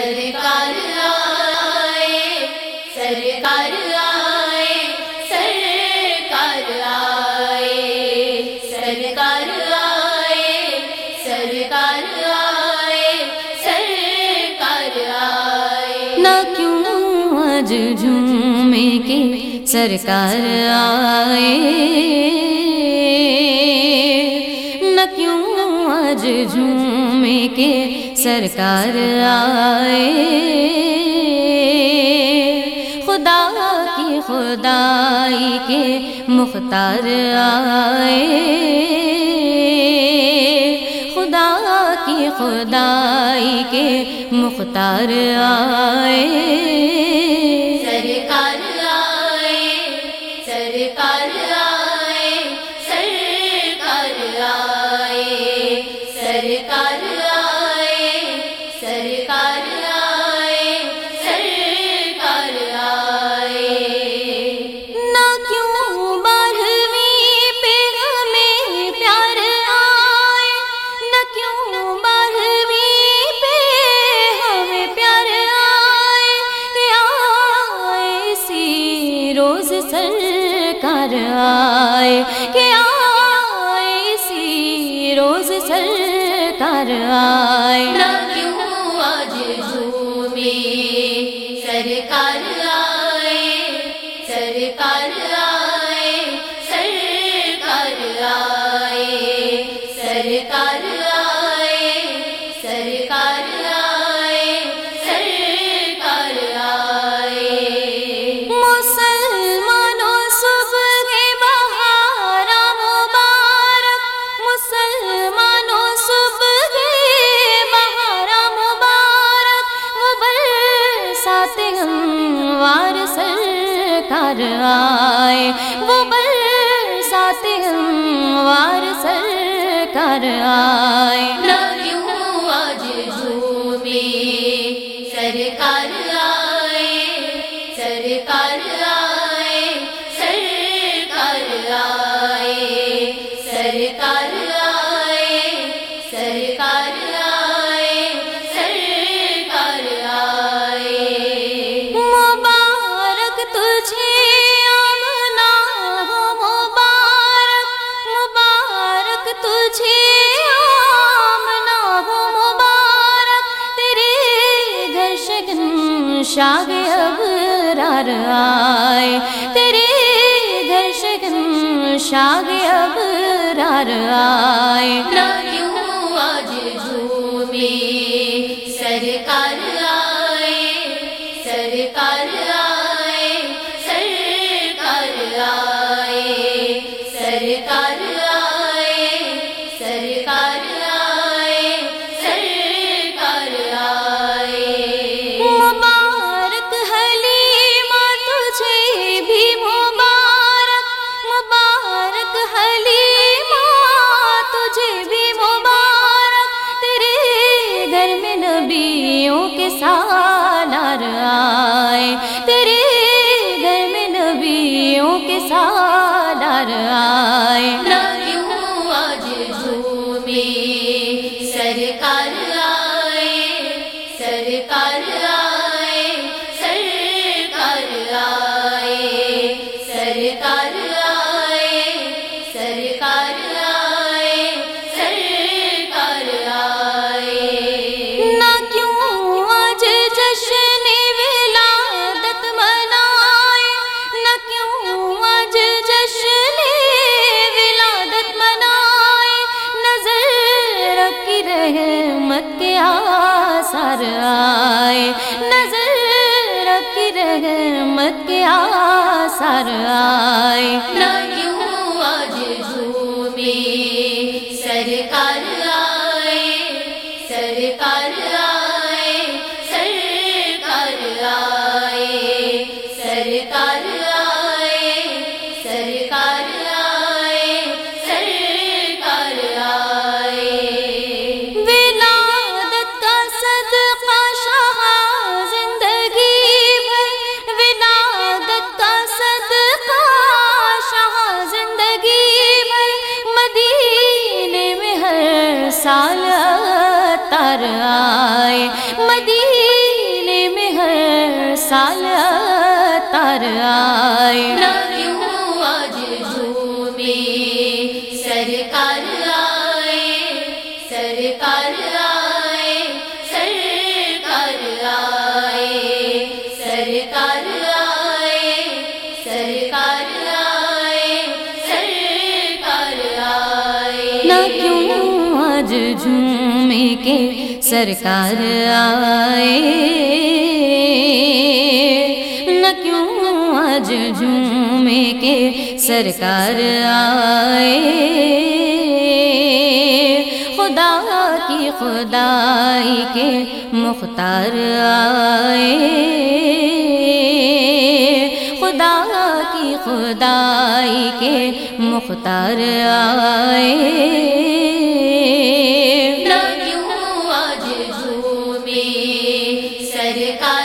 سرکار آئے سرکار آئے سرکار آئے سرکار آئے سرکار آئے سرکار آئے۔ نہ کیوں آج جھومے کے سرکار آئے؟ نہ کیوں آج جھومے کے سرکار آئے۔ خدا کی خدائی کے مختار آئے۔ خدا کی خدائی کے مختار آئے۔ سرکار آئے نہ کیوں آج جھومے سرکار آئے سرکار آئے سرکار آئے سرکار آئے سرکار آئے۔ وہ برسات ہموار سرکار آئے۔ نہ کیوں آج جھومے؟ سرکار آئے سرکار آئے سرکار آئے، سرکار شگن شاگ ابرار آئے۔ تیرے گھر شگن شاگ ابرار آئے۔ نہ کیوں آج جھومے؟ سرکار آئے سرکار آئے سرکار آئے سرکار آئے کے سالار آئے۔ تیرے گھر میں نبیوں کے سالار آئے۔ کی رحمت کے آثار آئے۔ نظر کی رحمت کے آثار آئے۔ سال تر آئے، مدینے میں ہر سال تر آئے۔ نہ کیوں آج سرکار آئے، سرکار آج جھومے کے سرکار آئے۔ نہ کیوں آج جھومے کے سرکار آئے؟ خدا کی خدائی کے مختار آئے۔ خدا کی خدائی کے مختار آئے۔ کا